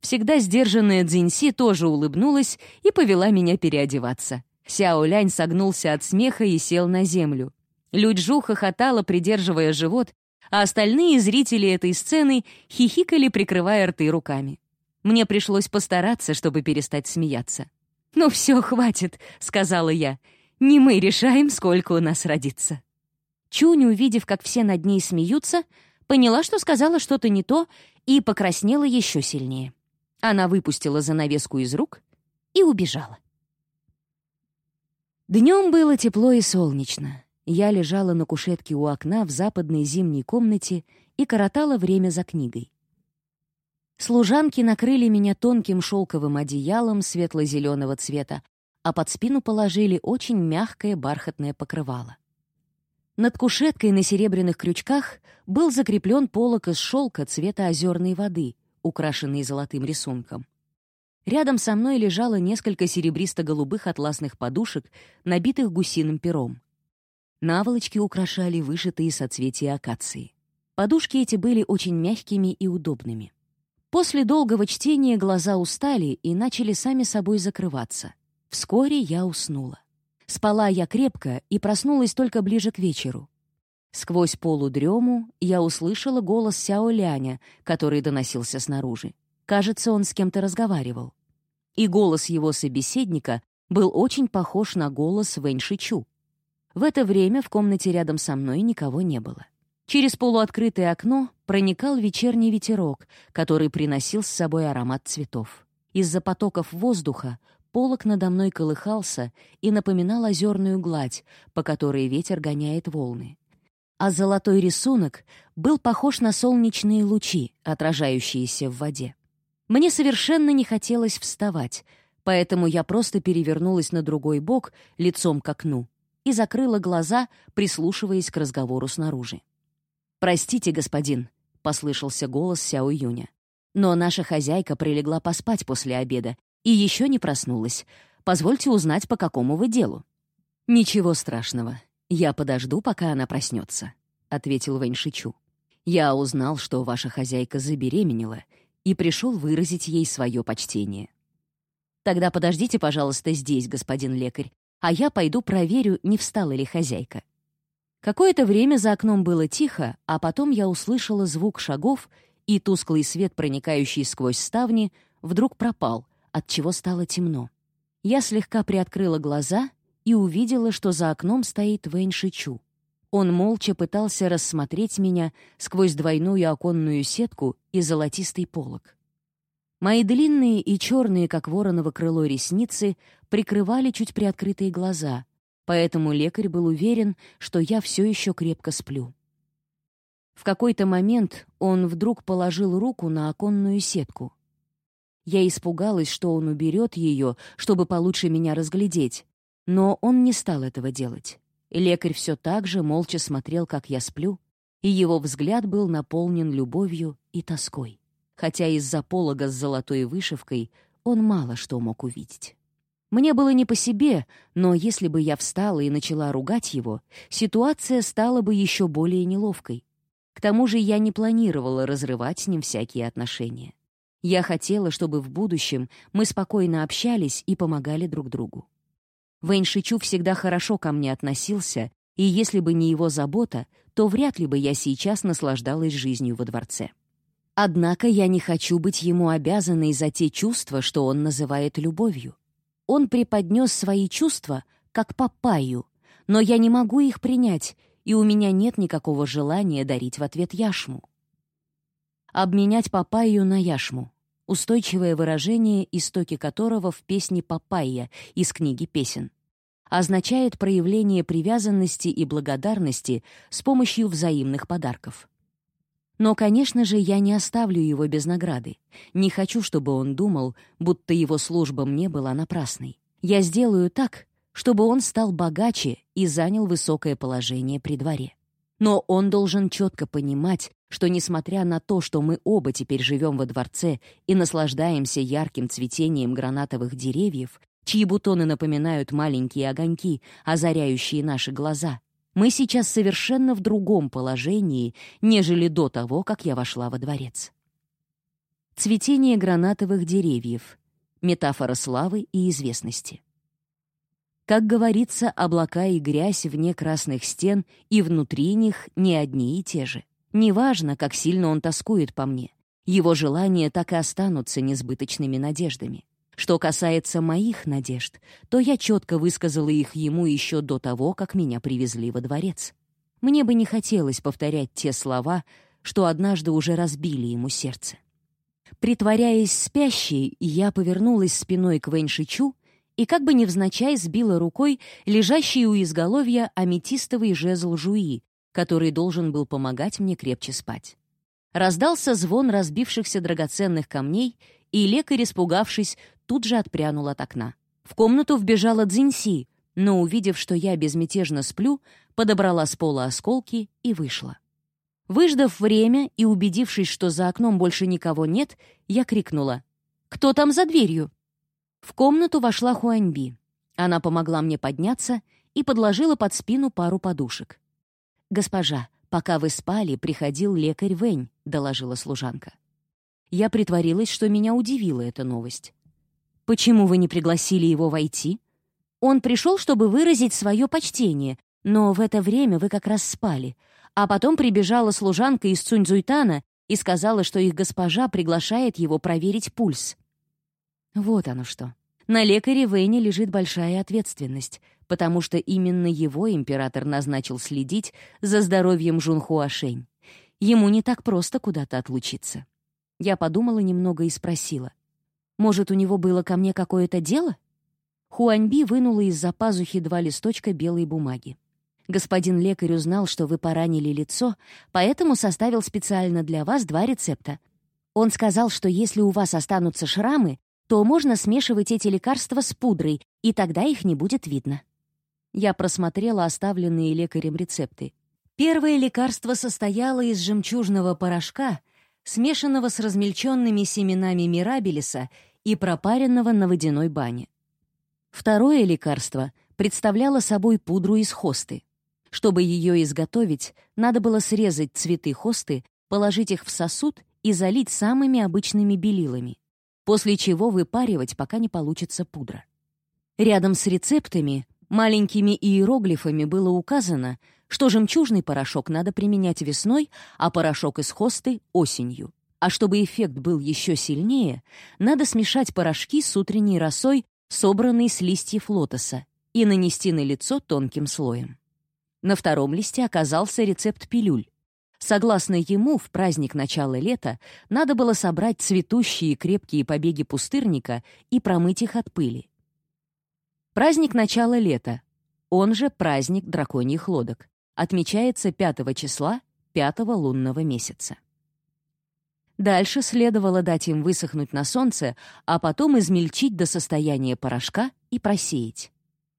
Всегда сдержанная Цзиньси тоже улыбнулась и повела меня переодеваться. Сяо Лянь согнулся от смеха и сел на землю. Люджу хохотала, придерживая живот, а остальные зрители этой сцены хихикали, прикрывая рты руками. Мне пришлось постараться, чтобы перестать смеяться. «Ну все, хватит», — сказала я. «Не мы решаем, сколько у нас родится». Чунь, увидев, как все над ней смеются, поняла, что сказала что-то не то, и покраснела еще сильнее. Она выпустила занавеску из рук и убежала. Днем было тепло и солнечно. Я лежала на кушетке у окна в западной зимней комнате и коротала время за книгой. Служанки накрыли меня тонким шелковым одеялом светло-зеленого цвета, а под спину положили очень мягкое бархатное покрывало. Над кушеткой на серебряных крючках был закреплен полок из шелка цвета озерной воды, украшенный золотым рисунком. Рядом со мной лежало несколько серебристо-голубых атласных подушек, набитых гусиным пером. Наволочки украшали вышитые соцветия акации. Подушки эти были очень мягкими и удобными. После долгого чтения глаза устали и начали сами собой закрываться. Вскоре я уснула. Спала я крепко и проснулась только ближе к вечеру. Сквозь полудрему я услышала голос Сяо Ляня, который доносился снаружи. Кажется, он с кем-то разговаривал. И голос его собеседника был очень похож на голос Вэнь Шичу. В это время в комнате рядом со мной никого не было. Через полуоткрытое окно проникал вечерний ветерок, который приносил с собой аромат цветов. Из-за потоков воздуха полок надо мной колыхался и напоминал озерную гладь, по которой ветер гоняет волны. А золотой рисунок был похож на солнечные лучи, отражающиеся в воде. Мне совершенно не хотелось вставать, поэтому я просто перевернулась на другой бок, лицом к окну, и закрыла глаза, прислушиваясь к разговору снаружи. «Простите, господин», — послышался голос Сяо Юня. «Но наша хозяйка прилегла поспать после обеда и еще не проснулась. Позвольте узнать, по какому вы делу». «Ничего страшного. Я подожду, пока она проснется», — ответил Вэнь Шичу. «Я узнал, что ваша хозяйка забеременела, и пришел выразить ей свое почтение». «Тогда подождите, пожалуйста, здесь, господин лекарь, а я пойду проверю, не встала ли хозяйка». Какое-то время за окном было тихо, а потом я услышала звук шагов, и тусклый свет, проникающий сквозь ставни, вдруг пропал, от чего стало темно. Я слегка приоткрыла глаза и увидела, что за окном стоит Вэнь Шичу. Он молча пытался рассмотреть меня сквозь двойную оконную сетку и золотистый полог. Мои длинные и черные, как вороново крыло, ресницы прикрывали чуть приоткрытые глаза, поэтому лекарь был уверен, что я все еще крепко сплю. В какой-то момент он вдруг положил руку на оконную сетку. Я испугалась, что он уберет ее, чтобы получше меня разглядеть, но он не стал этого делать. Лекарь все так же молча смотрел, как я сплю, и его взгляд был наполнен любовью и тоской. Хотя из-за полога с золотой вышивкой он мало что мог увидеть. Мне было не по себе, но если бы я встала и начала ругать его, ситуация стала бы еще более неловкой. К тому же я не планировала разрывать с ним всякие отношения. Я хотела, чтобы в будущем мы спокойно общались и помогали друг другу. Вэнь Шичу всегда хорошо ко мне относился, и если бы не его забота, то вряд ли бы я сейчас наслаждалась жизнью во дворце. Однако я не хочу быть ему обязанной за те чувства, что он называет любовью. Он преподнес свои чувства как папайю, но я не могу их принять, и у меня нет никакого желания дарить в ответ яшму. Обменять папайю на яшму — устойчивое выражение, истоки которого в песне «Папайя» из книги песен означает проявление привязанности и благодарности с помощью взаимных подарков. Но, конечно же, я не оставлю его без награды. Не хочу, чтобы он думал, будто его служба мне была напрасной. Я сделаю так, чтобы он стал богаче и занял высокое положение при дворе. Но он должен четко понимать, что, несмотря на то, что мы оба теперь живем во дворце и наслаждаемся ярким цветением гранатовых деревьев, чьи бутоны напоминают маленькие огоньки, озаряющие наши глаза, мы сейчас совершенно в другом положении, нежели до того, как я вошла во дворец. Цветение гранатовых деревьев. Метафора славы и известности. Как говорится, облака и грязь вне красных стен и внутри них не одни и те же. Неважно, как сильно он тоскует по мне. Его желания так и останутся несбыточными надеждами. Что касается моих надежд, то я четко высказала их ему еще до того, как меня привезли во дворец. Мне бы не хотелось повторять те слова, что однажды уже разбили ему сердце. Притворяясь спящей, я повернулась спиной к Вэньшичу и как бы невзначай сбила рукой лежащий у изголовья аметистовый жезл жуи, который должен был помогать мне крепче спать. Раздался звон разбившихся драгоценных камней, и лекарь, испугавшись, тут же отпрянул от окна. В комнату вбежала Дзиньси, но, увидев, что я безмятежно сплю, подобрала с пола осколки и вышла. Выждав время и убедившись, что за окном больше никого нет, я крикнула «Кто там за дверью?» В комнату вошла Хуаньби. Она помогла мне подняться и подложила под спину пару подушек. «Госпожа, пока вы спали, приходил лекарь Вэнь», — доложила служанка. Я притворилась, что меня удивила эта новость. Почему вы не пригласили его войти? Он пришел, чтобы выразить свое почтение, но в это время вы как раз спали. А потом прибежала служанка из Цуньцзуйтана и сказала, что их госпожа приглашает его проверить пульс. Вот оно что. На лекаре Вэйне лежит большая ответственность, потому что именно его император назначил следить за здоровьем Жунхуашень. Ему не так просто куда-то отлучиться. Я подумала немного и спросила. Может, у него было ко мне какое-то дело? Хуаньби вынула из-за пазухи два листочка белой бумаги. Господин лекарь узнал, что вы поранили лицо, поэтому составил специально для вас два рецепта. Он сказал, что если у вас останутся шрамы, то можно смешивать эти лекарства с пудрой, и тогда их не будет видно. Я просмотрела оставленные лекарем рецепты. Первое лекарство состояло из жемчужного порошка, смешанного с размельченными семенами мирабелиса и пропаренного на водяной бане. Второе лекарство представляло собой пудру из хосты. Чтобы ее изготовить, надо было срезать цветы хосты, положить их в сосуд и залить самыми обычными белилами, после чего выпаривать, пока не получится пудра. Рядом с рецептами маленькими иероглифами было указано, что жемчужный порошок надо применять весной, а порошок из хосты — осенью. А чтобы эффект был еще сильнее, надо смешать порошки с утренней росой, собранной с листьев лотоса, и нанести на лицо тонким слоем. На втором листе оказался рецепт пилюль. Согласно ему, в праздник начала лета надо было собрать цветущие крепкие побеги пустырника и промыть их от пыли. Праздник начала лета, он же праздник драконьих лодок, отмечается 5 числа 5 лунного месяца. Дальше следовало дать им высохнуть на солнце, а потом измельчить до состояния порошка и просеять.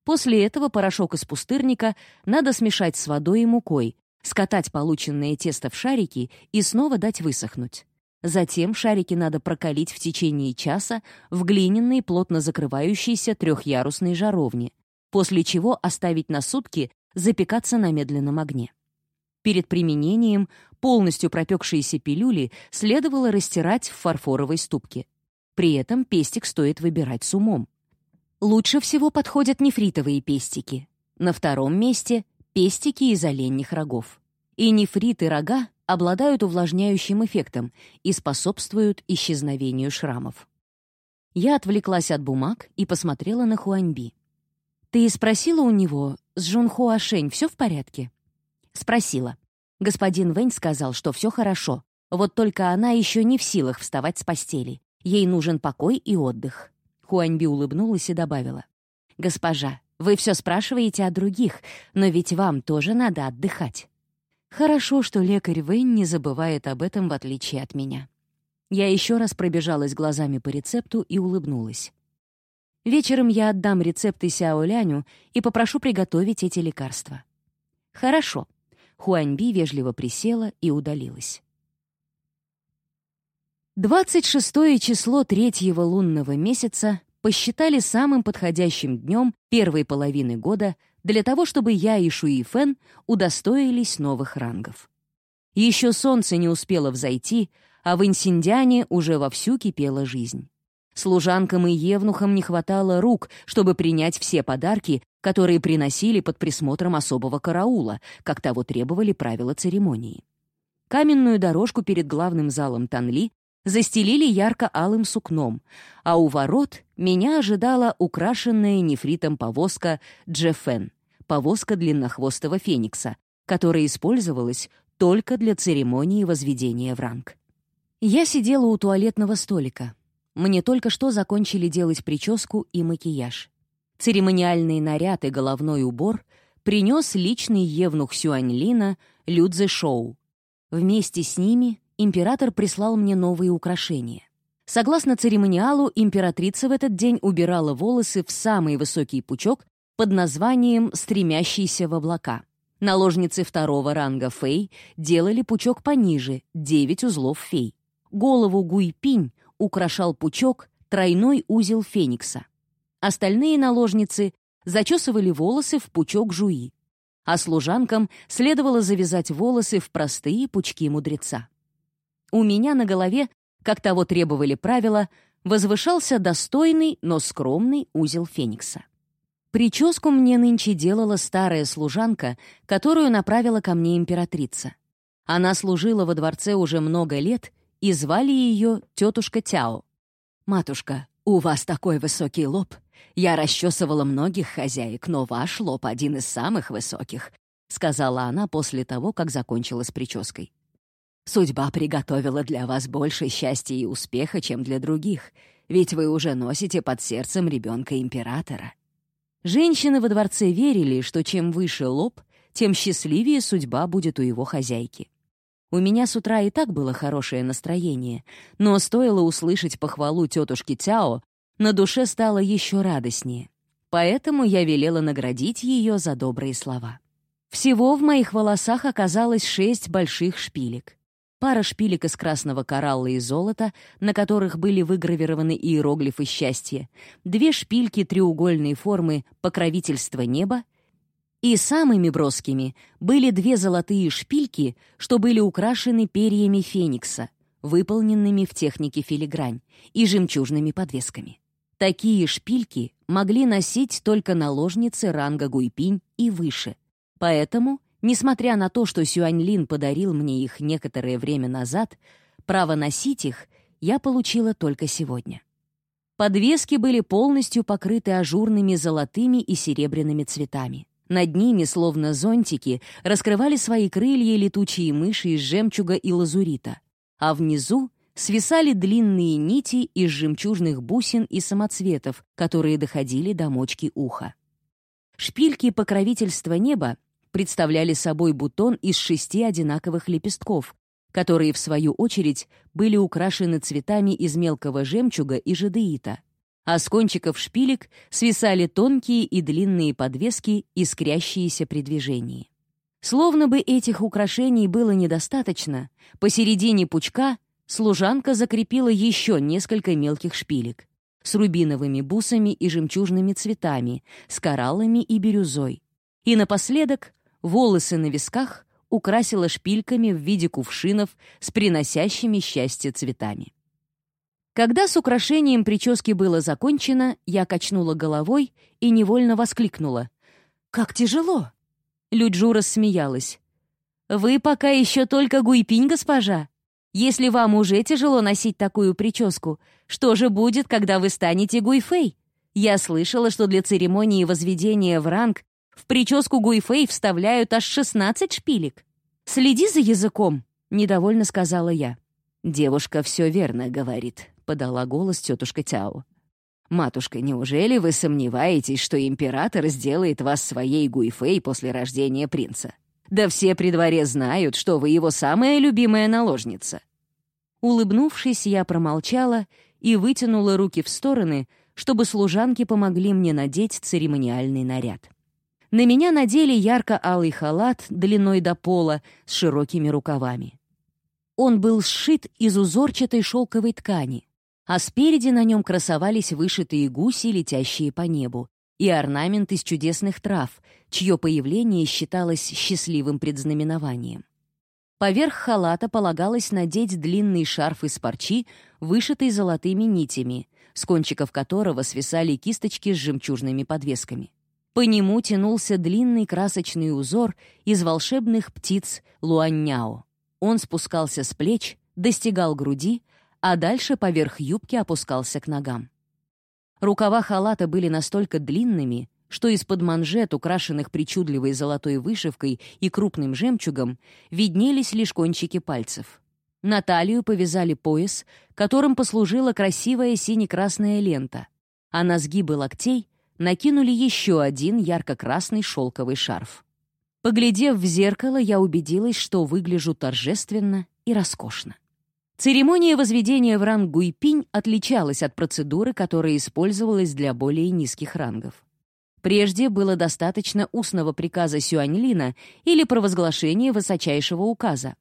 После этого порошок из пустырника надо смешать с водой и мукой, скатать полученное тесто в шарики и снова дать высохнуть. Затем шарики надо прокалить в течение часа в глиняной, плотно закрывающейся трехъярусной жаровне, после чего оставить на сутки запекаться на медленном огне. Перед применением полностью пропекшиеся пилюли следовало растирать в фарфоровой ступке. При этом пестик стоит выбирать с умом. Лучше всего подходят нефритовые пестики. На втором месте — пестики из оленьих рогов. И нефрит и рога обладают увлажняющим эффектом и способствуют исчезновению шрамов. Я отвлеклась от бумаг и посмотрела на Хуаньби. «Ты спросила у него, с Жунхо Шень все в порядке?» Спросила. Господин Вэнь сказал, что все хорошо, вот только она еще не в силах вставать с постели. Ей нужен покой и отдых. Хуаньби улыбнулась и добавила. «Госпожа, вы все спрашиваете о других, но ведь вам тоже надо отдыхать». Хорошо, что лекарь Вэнь не забывает об этом, в отличие от меня. Я еще раз пробежалась глазами по рецепту и улыбнулась. Вечером я отдам рецепты Сяо Ляню и попрошу приготовить эти лекарства. Хорошо. Хуаньби вежливо присела и удалилась. 26 число третьего лунного месяца посчитали самым подходящим днем первой половины года для того, чтобы я и Шуи Фэн удостоились новых рангов. Еще солнце не успело взойти, а в Инсиндиане уже вовсю кипела жизнь. Служанкам и евнухам не хватало рук, чтобы принять все подарки, которые приносили под присмотром особого караула, как того требовали правила церемонии. Каменную дорожку перед главным залом Танли застелили ярко-алым сукном, а у ворот меня ожидала украшенная нефритом повозка Джеффен, повозка длиннохвостого феникса, которая использовалась только для церемонии возведения в ранг. Я сидела у туалетного столика. Мне только что закончили делать прическу и макияж. Церемониальный наряд и головной убор принес личный евнух Сюаньлина Людзе Шоу. Вместе с ними император прислал мне новые украшения. Согласно церемониалу, императрица в этот день убирала волосы в самый высокий пучок под названием «стремящийся в облака». Наложницы второго ранга фей делали пучок пониже, 9 узлов фей. Голову Гуйпинь украшал пучок тройной узел феникса. Остальные наложницы зачесывали волосы в пучок жуи, а служанкам следовало завязать волосы в простые пучки мудреца. У меня на голове, как того требовали правила, возвышался достойный, но скромный узел феникса. Прическу мне нынче делала старая служанка, которую направила ко мне императрица. Она служила во дворце уже много лет, и звали ее тетушка Тяо. «Матушка, у вас такой высокий лоб. Я расчесывала многих хозяек, но ваш лоб один из самых высоких», — сказала она после того, как закончила с прической. Судьба приготовила для вас больше счастья и успеха, чем для других, ведь вы уже носите под сердцем ребенка императора. Женщины во дворце верили, что чем выше лоб, тем счастливее судьба будет у его хозяйки. У меня с утра и так было хорошее настроение, но стоило услышать похвалу тетушки Тяо, на душе стало еще радостнее. поэтому я велела наградить ее за добрые слова. Всего в моих волосах оказалось шесть больших шпилек. Пара шпилек из красного коралла и золота, на которых были выгравированы иероглифы счастья, две шпильки треугольной формы покровительства неба и самыми броскими были две золотые шпильки, что были украшены перьями феникса, выполненными в технике филигрань, и жемчужными подвесками. Такие шпильки могли носить только наложницы ранга Гуйпинь и выше. Поэтому, несмотря на то, что Сюаньлин подарил мне их некоторое время назад, право носить их я получила только сегодня. Подвески были полностью покрыты ажурными золотыми и серебряными цветами. Над ними, словно зонтики, раскрывали свои крылья летучие мыши из жемчуга и лазурита, а внизу свисали длинные нити из жемчужных бусин и самоцветов, которые доходили до мочки уха. Шпильки покровительства неба представляли собой бутон из шести одинаковых лепестков, которые, в свою очередь, были украшены цветами из мелкого жемчуга и жадеита, а с кончиков шпилек свисали тонкие и длинные подвески, искрящиеся при движении. Словно бы этих украшений было недостаточно, посередине пучка служанка закрепила еще несколько мелких шпилек с рубиновыми бусами и жемчужными цветами, с кораллами и бирюзой. И напоследок волосы на висках украсила шпильками в виде кувшинов с приносящими счастье цветами. Когда с украшением прически было закончено, я качнула головой и невольно воскликнула. «Как тяжело!» Люджу рассмеялась. «Вы пока еще только гуйпинь, госпожа. Если вам уже тяжело носить такую прическу, что же будет, когда вы станете гуйфэй? Я слышала, что для церемонии возведения в ранг в прическу гуйфэй вставляют аж 16 шпилек. Следи за языком», — недовольно сказала я. «Девушка все верно говорит», подала голос тетушка Тяо. «Матушка, неужели вы сомневаетесь, что император сделает вас своей Гуйфэй после рождения принца? Да все при дворе знают, что вы его самая любимая наложница». Улыбнувшись, я промолчала и вытянула руки в стороны, чтобы служанки помогли мне надеть церемониальный наряд. На меня надели ярко-алый халат длиной до пола с широкими рукавами. Он был сшит из узорчатой шелковой ткани, а спереди на нем красовались вышитые гуси, летящие по небу, и орнамент из чудесных трав, чье появление считалось счастливым предзнаменованием. Поверх халата полагалось надеть длинный шарф из парчи, вышитый золотыми нитями, с кончиков которого свисали кисточки с жемчужными подвесками. По нему тянулся длинный красочный узор из волшебных птиц луанняо. Он спускался с плеч, достигал груди, а дальше поверх юбки опускался к ногам. Рукава халата были настолько длинными, что из-под манжет, украшенных причудливой золотой вышивкой и крупным жемчугом, виднелись лишь кончики пальцев. На талию повязали пояс, которым послужила красивая сине-красная лента, а на сгибы локтей накинули еще один ярко-красный шелковый шарф. Поглядев в зеркало, я убедилась, что выгляжу торжественно и роскошно. Церемония возведения в ранг Гуйпинь отличалась от процедуры, которая использовалась для более низких рангов. Прежде было достаточно устного приказа Сюаньлина или провозглашения высочайшего указа.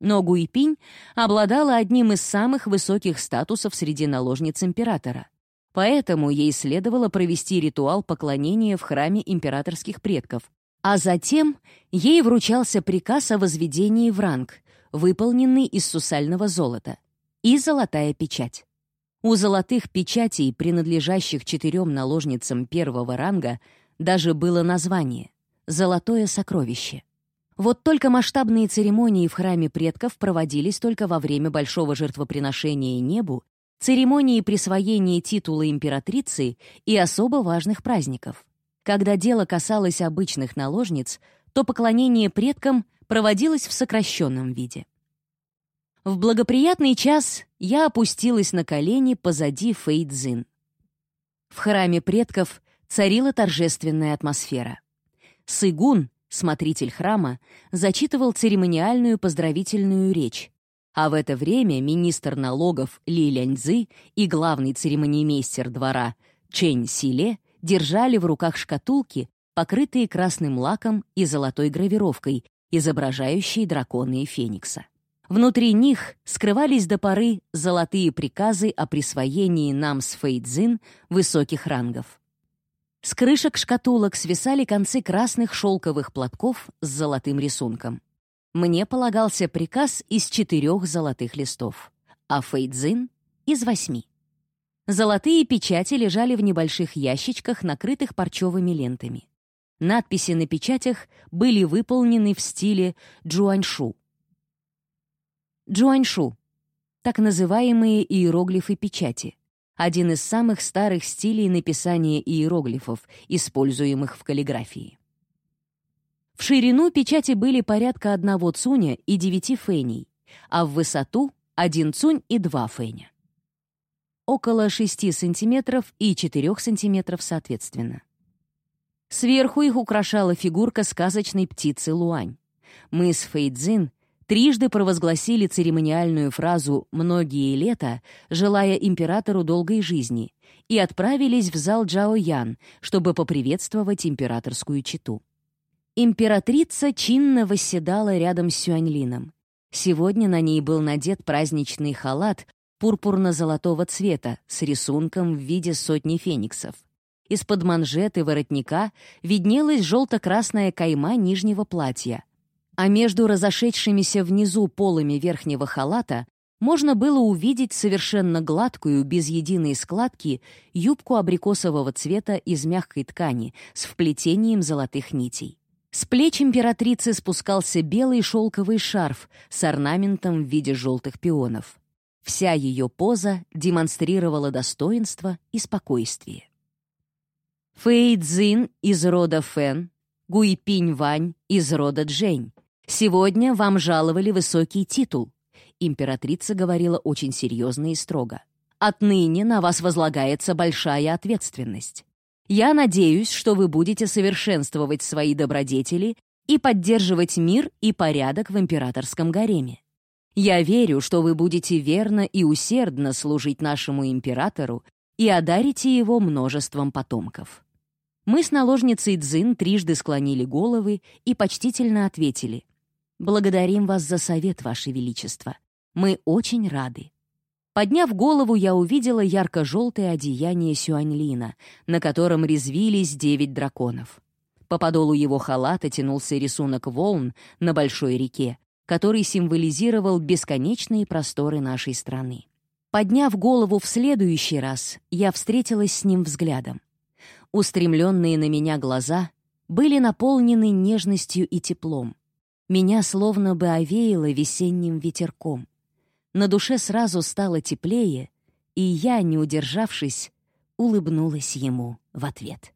Но Гуйпинь обладала одним из самых высоких статусов среди наложниц императора. Поэтому ей следовало провести ритуал поклонения в храме императорских предков, а затем ей вручался приказ о возведении в ранг, выполненный из сусального золота, и золотая печать. У золотых печатей, принадлежащих четырем наложницам первого ранга, даже было название — «Золотое сокровище». Вот только масштабные церемонии в храме предков проводились только во время большого жертвоприношения небу, церемонии присвоения титула императрицы и особо важных праздников. Когда дело касалось обычных наложниц, то поклонение предкам проводилась в сокращенном виде. В благоприятный час я опустилась на колени позади Фейдзин. В храме предков царила торжественная атмосфера. Сыгун, смотритель храма, зачитывал церемониальную поздравительную речь, а в это время министр налогов Ли Ляньцзы и главный церемониймейстер двора Чэнь Силе держали в руках шкатулки, покрытые красным лаком и золотой гравировкой, изображающие дракона и феникса. Внутри них скрывались до поры золотые приказы о присвоении нам с Фейдзин высоких рангов. С крышек шкатулок свисали концы красных шелковых платков с золотым рисунком. Мне полагался приказ из четырех золотых листов, а Фейдзин — из восьми. Золотые печати лежали в небольших ящичках, накрытых парчевыми лентами. Надписи на печатях были выполнены в стиле джуаньшу. Джуаньшу — так называемые иероглифы печати, один из самых старых стилей написания иероглифов, используемых в каллиграфии. В ширину печати были порядка одного цуня и девяти феней, а в высоту — один цунь и два феня. Около 6 сантиметров и 4 сантиметров соответственно. Сверху их украшала фигурка сказочной птицы Луань. Мы с Фейдзин трижды провозгласили церемониальную фразу «многие лета», желая императору долгой жизни, и отправились в зал Джао Ян, чтобы поприветствовать императорскую читу. Императрица чинно восседала рядом с Сюаньлином. Сегодня на ней был надет праздничный халат пурпурно-золотого цвета с рисунком в виде сотни фениксов — из-под манжеты воротника виднелась желто-красная кайма нижнего платья, а между разошедшимися внизу полами верхнего халата можно было увидеть совершенно гладкую, без единой складки, юбку абрикосового цвета из мягкой ткани с вплетением золотых нитей. С плеч императрицы спускался белый шелковый шарф с орнаментом в виде желтых пионов. Вся ее поза демонстрировала достоинство и спокойствие. Фэй Цзин из рода Фэн, Гуйпинь Вань из рода Джень. Сегодня вам жаловали высокий титул. Императрица говорила очень серьезно и строго. Отныне на вас возлагается большая ответственность. Я надеюсь, что вы будете совершенствовать свои добродетели и поддерживать мир и порядок в императорском гареме. Я верю, что вы будете верно и усердно служить нашему императору и одарите его множеством потомков. Мы с наложницей Дзин трижды склонили головы и почтительно ответили «Благодарим вас за совет, Ваше Величество. Мы очень рады». Подняв голову, я увидела ярко-желтое одеяние Сюаньлина, на котором резвились девять драконов. По подолу его халата тянулся рисунок волн на большой реке, который символизировал бесконечные просторы нашей страны. Подняв голову в следующий раз, я встретилась с ним взглядом. Устремленные на меня глаза были наполнены нежностью и теплом. Меня словно бы овеяло весенним ветерком. На душе сразу стало теплее, и я, не удержавшись, улыбнулась ему в ответ.